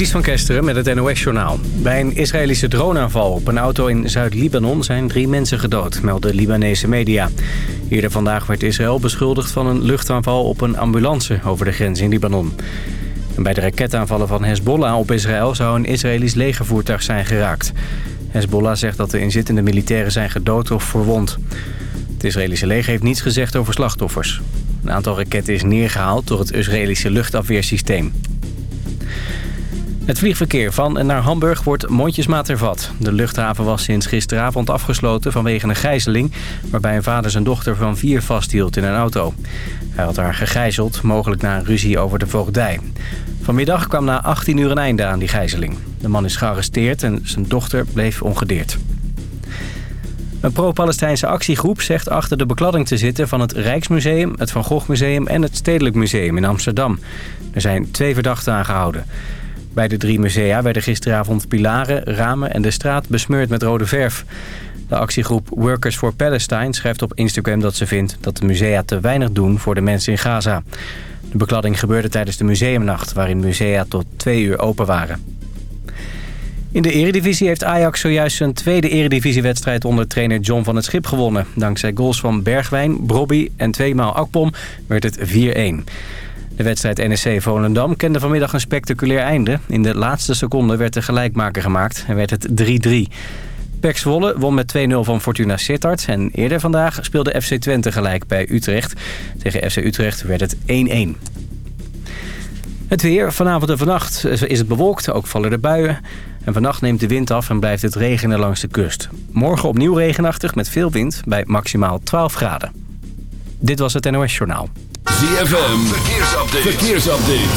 Ties van Kesteren met het NOS-journaal. Bij een Israëlische droneaanval op een auto in Zuid-Libanon zijn drie mensen gedood, melden Libanese media. Eerder vandaag werd Israël beschuldigd van een luchtaanval op een ambulance over de grens in Libanon. En bij de raketaanvallen van Hezbollah op Israël zou een Israëlisch legervoertuig zijn geraakt. Hezbollah zegt dat de inzittende militairen zijn gedood of verwond. Het Israëlische leger heeft niets gezegd over slachtoffers. Een aantal raketten is neergehaald door het Israëlische luchtafweersysteem. Het vliegverkeer van en naar Hamburg wordt mondjesmaat hervat. De luchthaven was sinds gisteravond afgesloten vanwege een gijzeling... waarbij een vader zijn dochter van vier vasthield in een auto. Hij had haar gegijzeld, mogelijk na een ruzie over de voogdij. Vanmiddag kwam na 18 uur een einde aan die gijzeling. De man is gearresteerd en zijn dochter bleef ongedeerd. Een pro-Palestijnse actiegroep zegt achter de bekladding te zitten... van het Rijksmuseum, het Van Gogh Museum en het Stedelijk Museum in Amsterdam. Er zijn twee verdachten aangehouden. Bij de drie musea werden gisteravond pilaren, ramen en de straat besmeurd met rode verf. De actiegroep Workers for Palestine schrijft op Instagram dat ze vindt dat de musea te weinig doen voor de mensen in Gaza. De bekladding gebeurde tijdens de museumnacht waarin musea tot twee uur open waren. In de eredivisie heeft Ajax zojuist zijn tweede eredivisiewedstrijd onder trainer John van het Schip gewonnen. Dankzij goals van Bergwijn, Brobby en tweemaal Akpom werd het 4-1. De wedstrijd NEC Volendam kende vanmiddag een spectaculair einde. In de laatste seconde werd de gelijkmaker gemaakt en werd het 3-3. Pek Zwolle won met 2-0 van Fortuna Sittard. En eerder vandaag speelde FC Twente gelijk bij Utrecht. Tegen FC Utrecht werd het 1-1. Het weer. Vanavond en vannacht is het bewolkt. Ook vallen er buien. En vannacht neemt de wind af en blijft het regenen langs de kust. Morgen opnieuw regenachtig met veel wind bij maximaal 12 graden. Dit was het NOS Journaal. ZFM. Verkeersupdate. Verkeersupdate.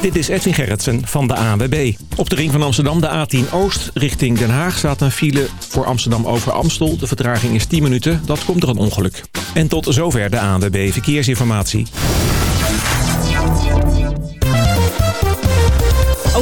Dit is Edwin Gerritsen van de ANWB. Op de ring van Amsterdam, de A10 Oost, richting Den Haag... staat een file voor Amsterdam over Amstel. De vertraging is 10 minuten, dat komt door een ongeluk. En tot zover de ANWB Verkeersinformatie.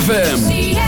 ZFM.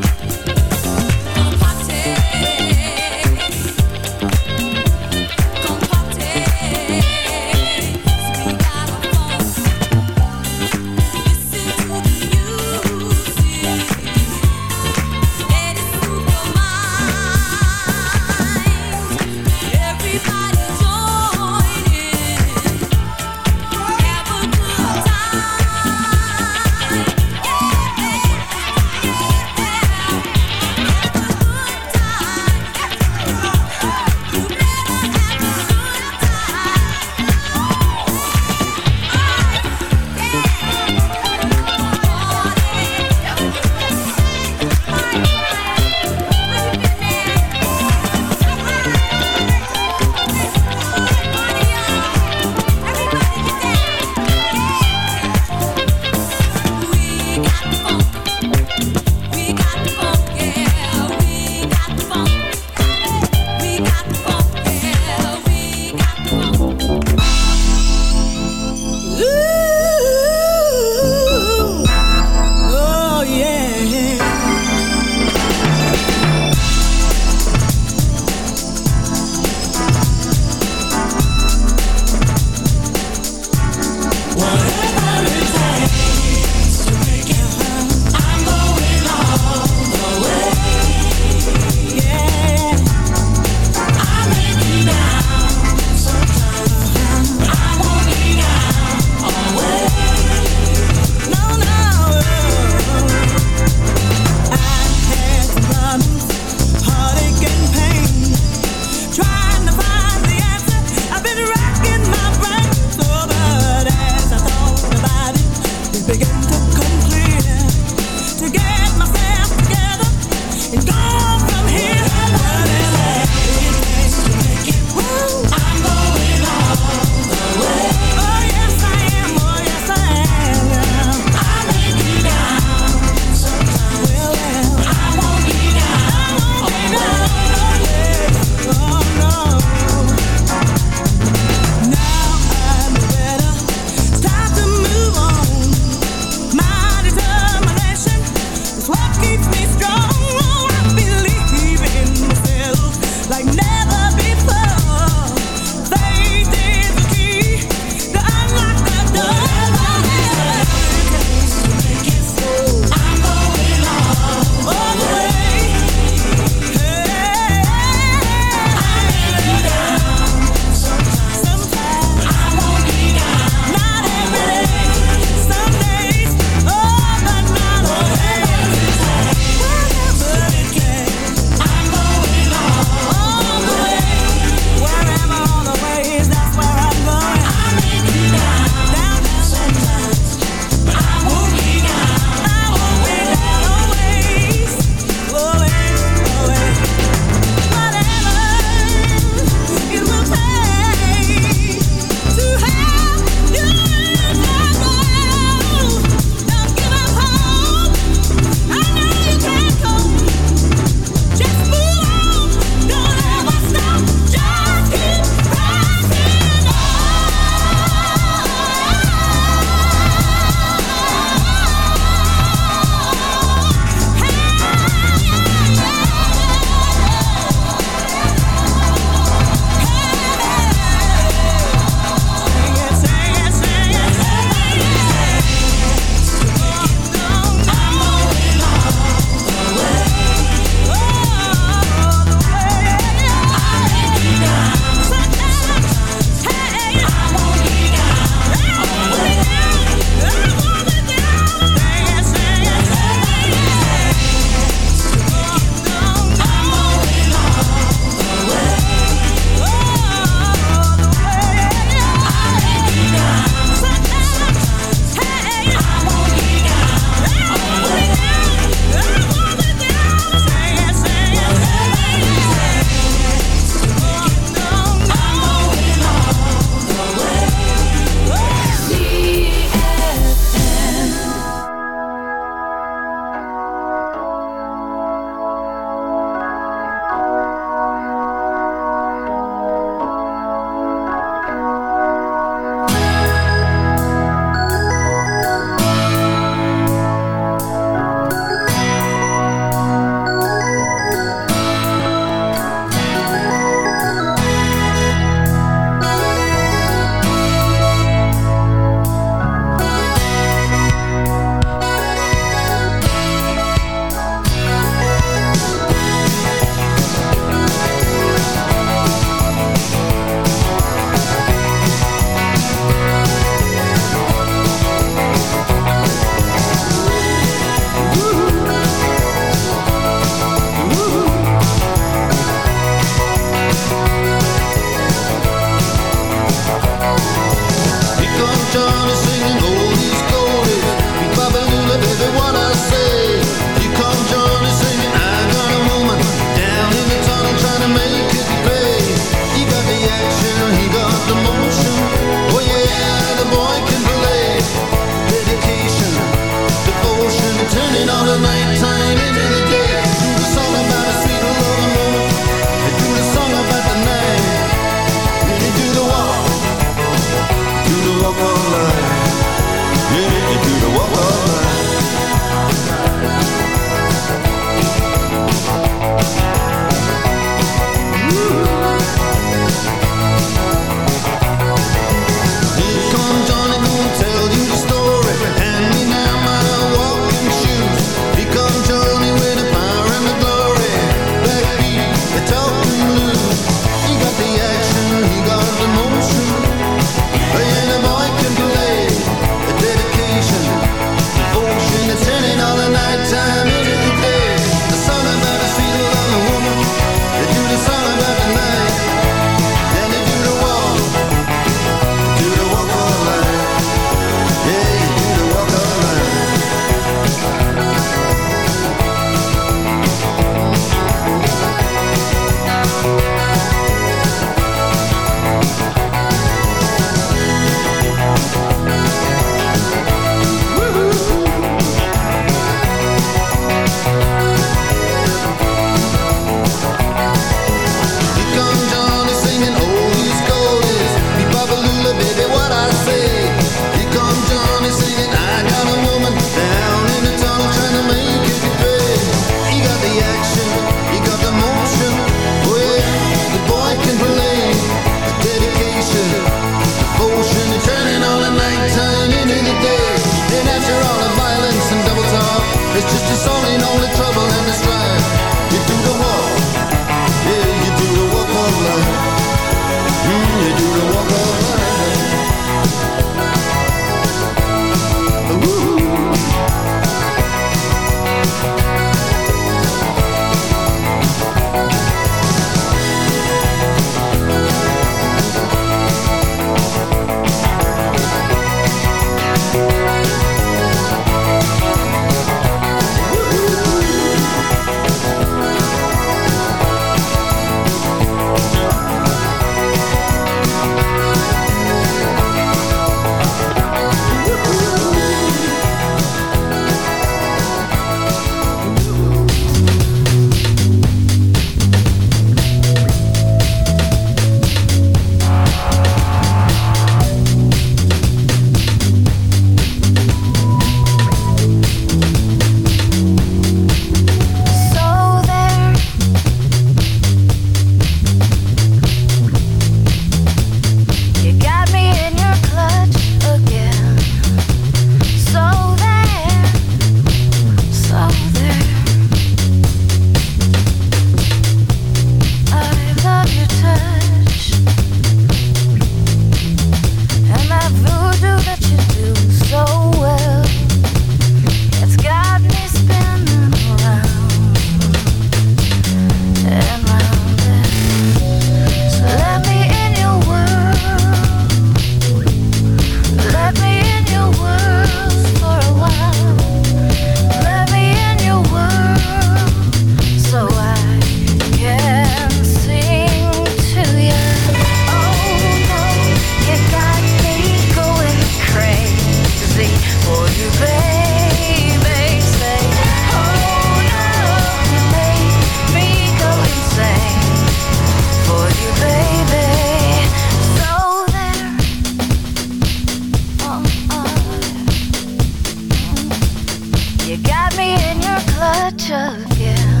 You got me in your clutch again.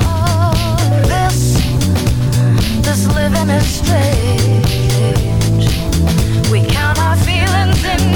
Oh, this, this living is strange. We count our feelings in.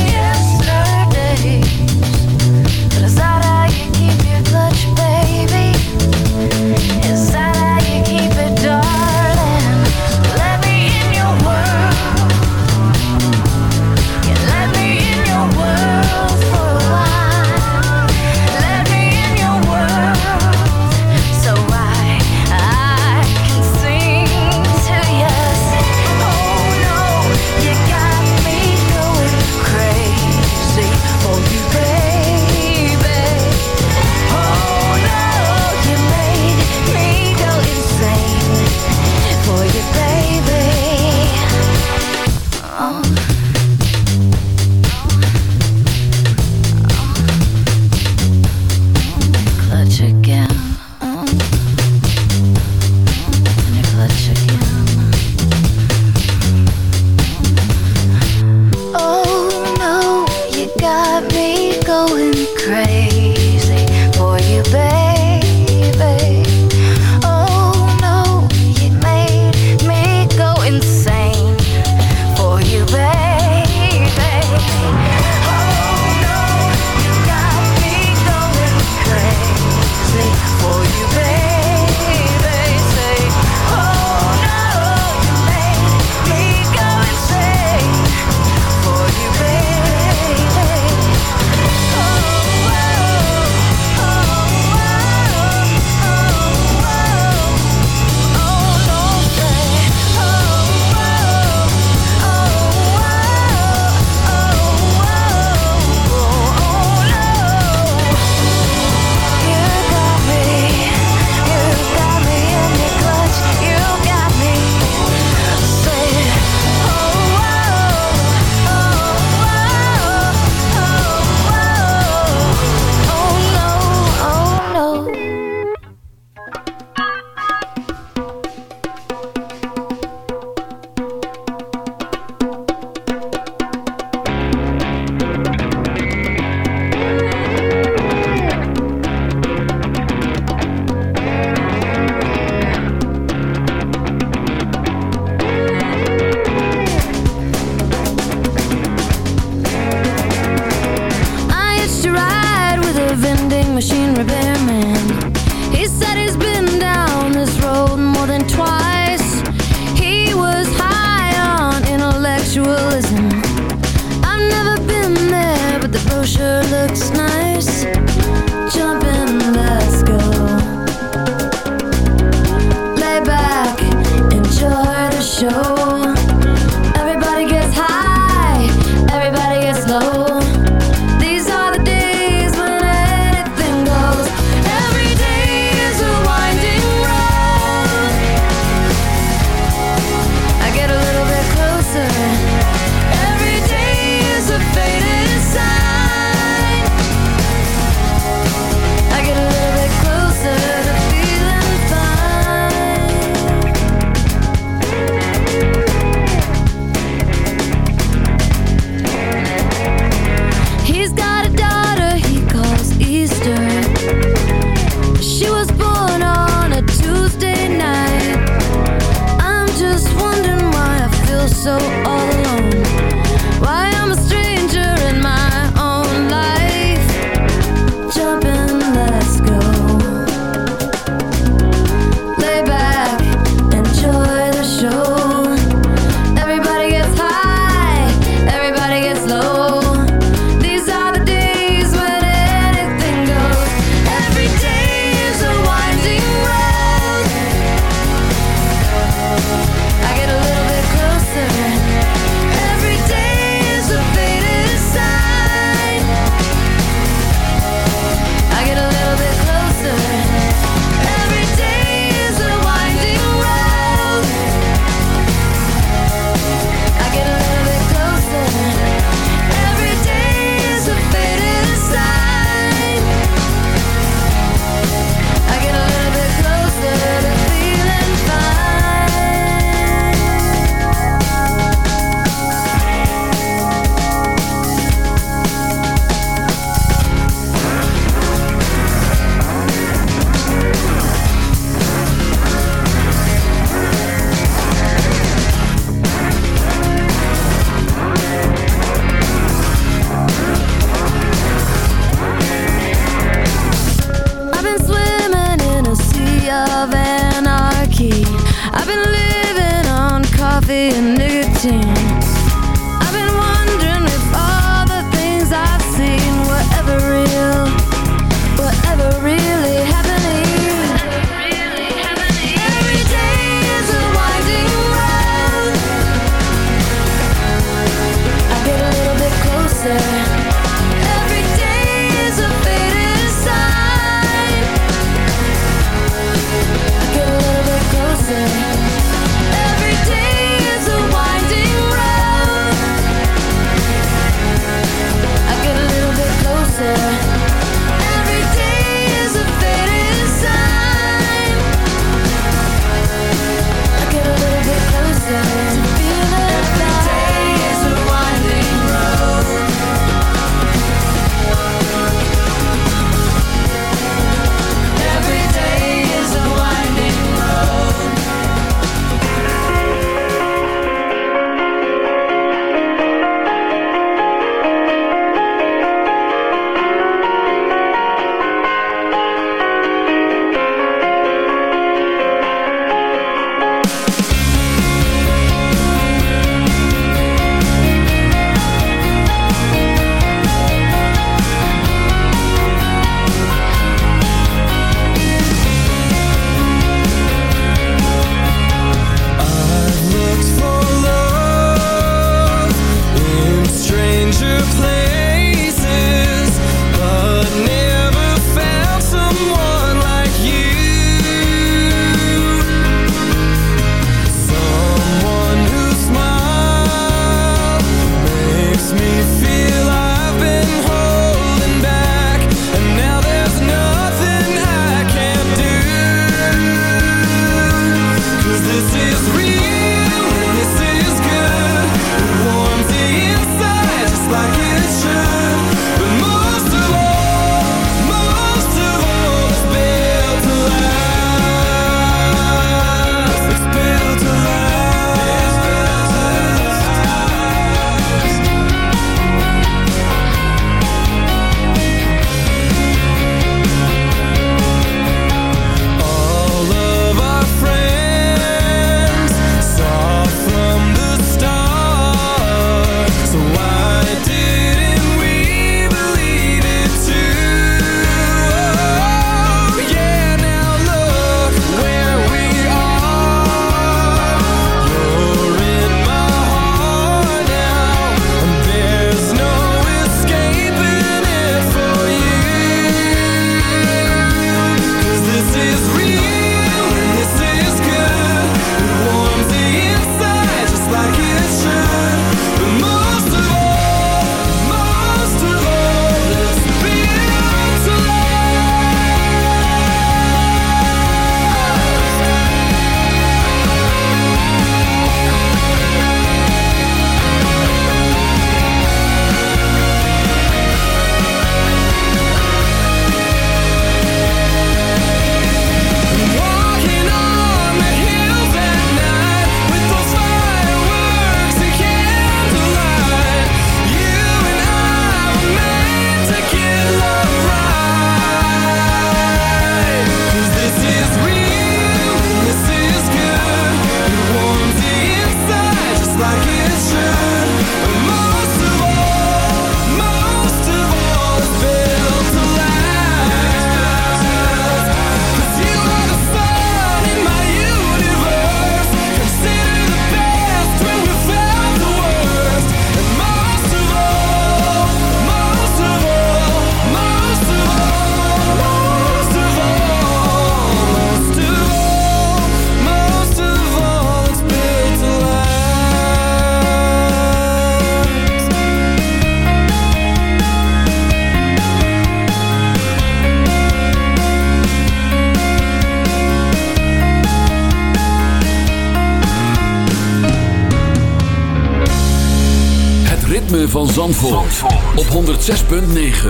Zandvoort, op 106.9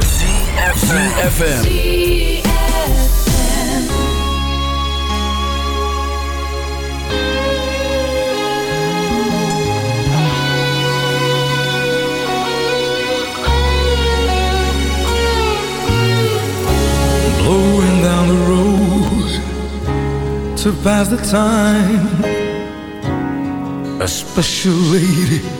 CFFM Blowing down the road To pass the time. A special lady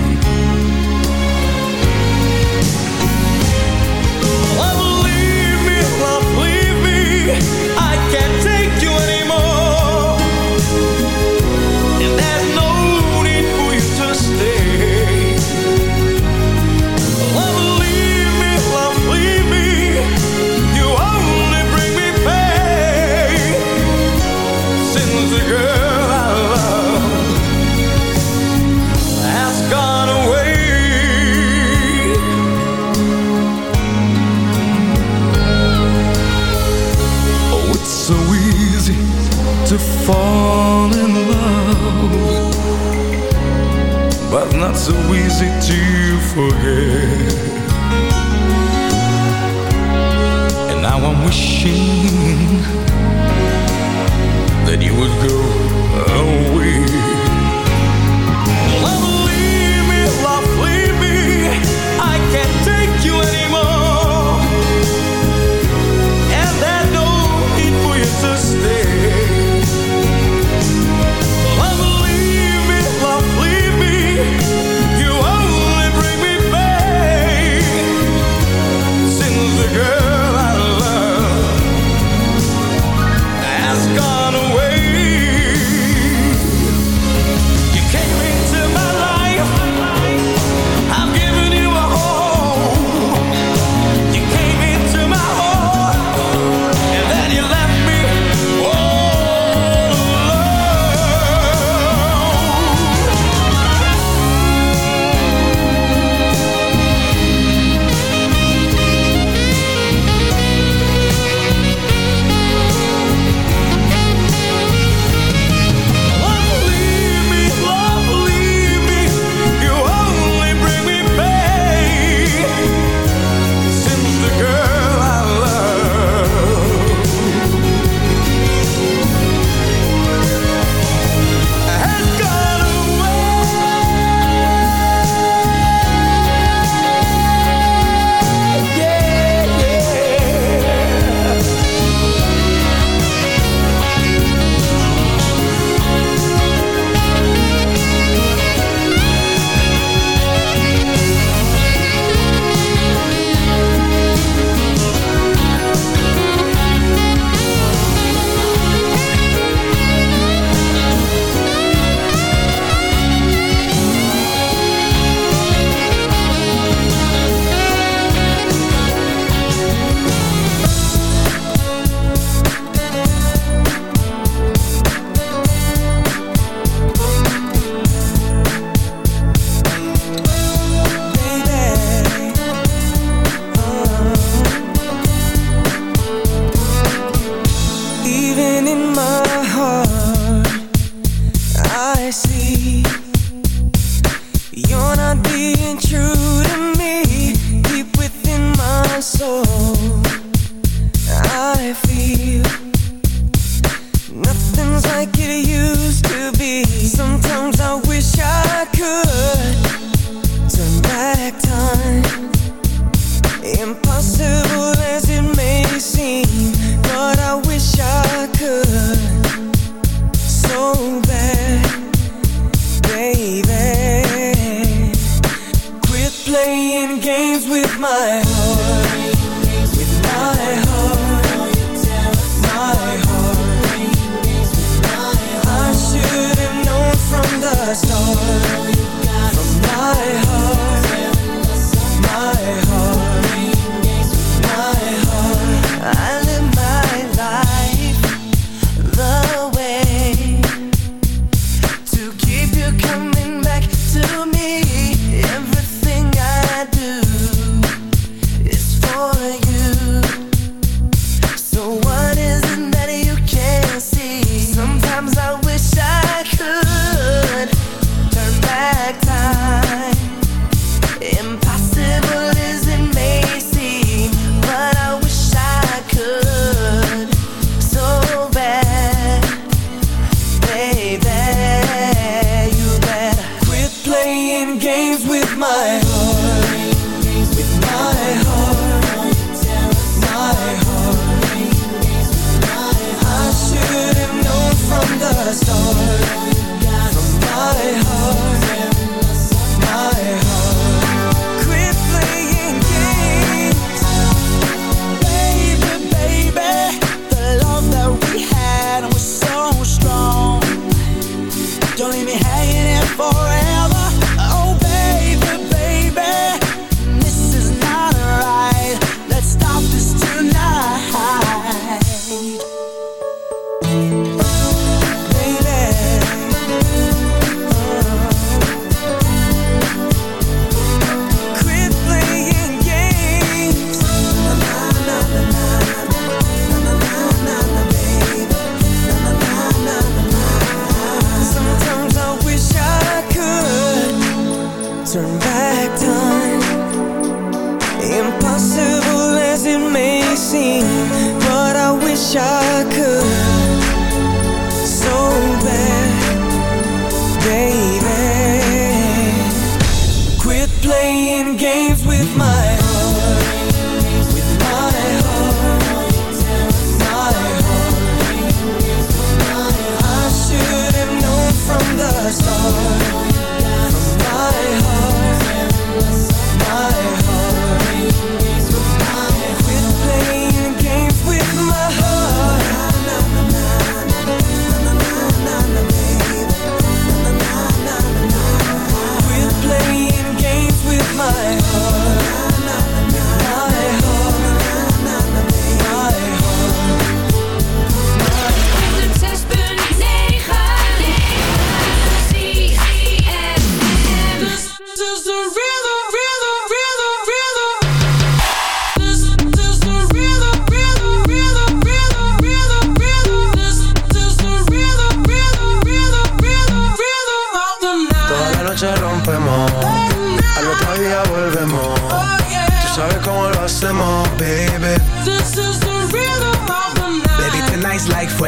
Back time. Impossible as it may seem, but I wish I could. So bad, baby.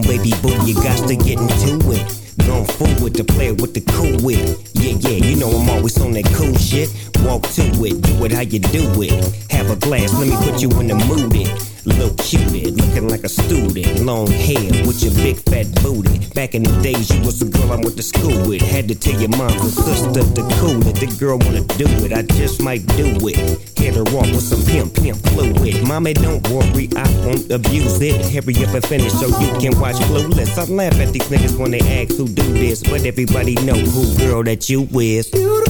On, baby boo, you got to get into it. Going forward to play with the cool wit. Yeah, yeah, you know I'm always on that cool shit. Walk to it, do it how you do it. Have a glass, let me put you in the mood. It. Little cutie, looking like a student. Long hair with your big fat booty. Back in the days, you was the girl I went to school with. Had to tell your mom and sister to cool it. The girl wanna do it, I just might do it. Abuse it. Hurry up and finish so you can watch Clueless. I laugh at these niggas when they ask who do this, but everybody know who girl that you is. When